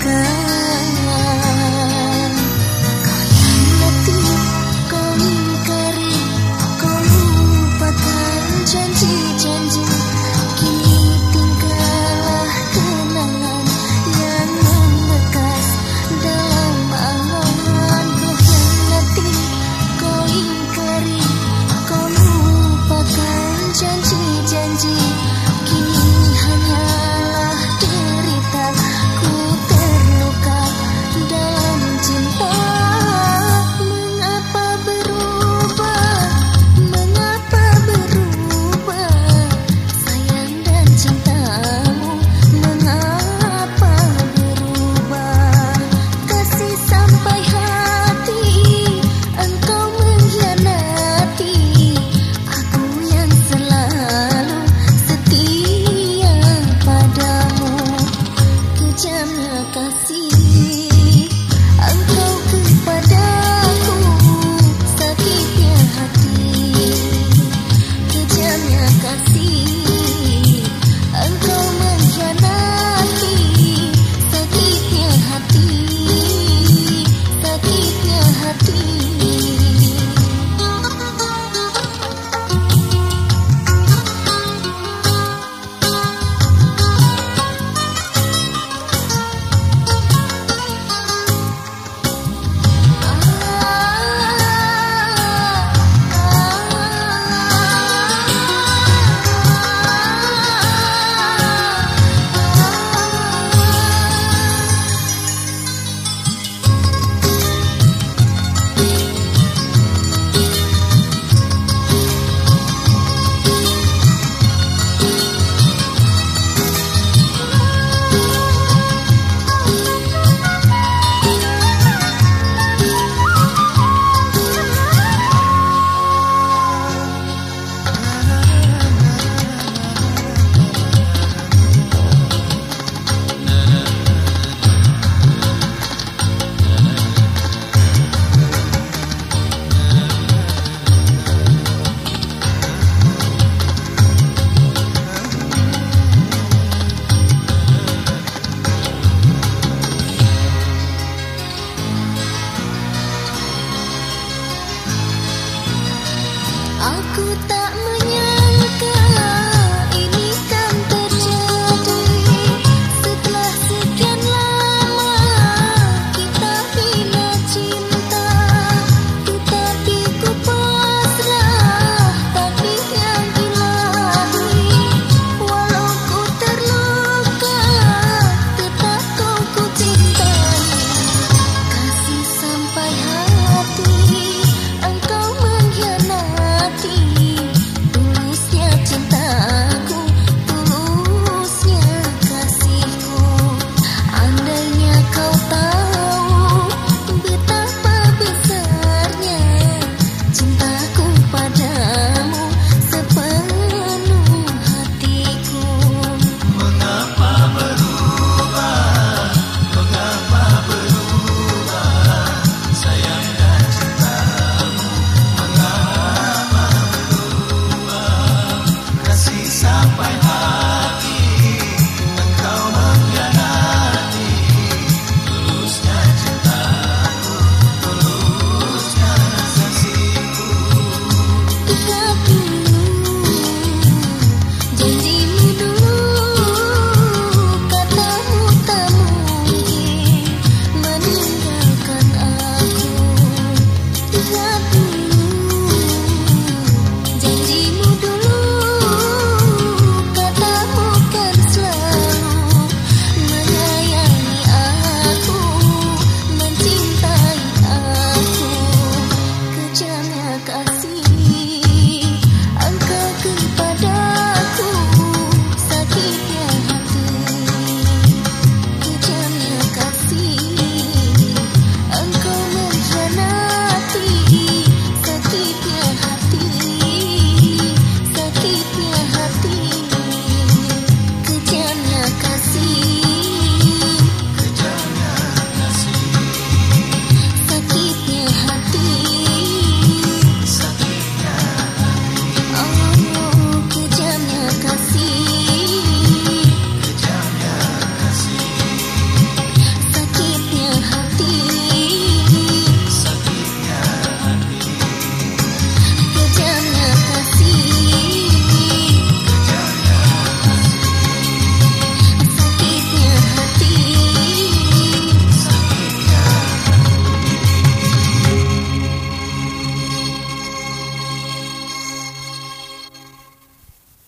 歌 Aku tak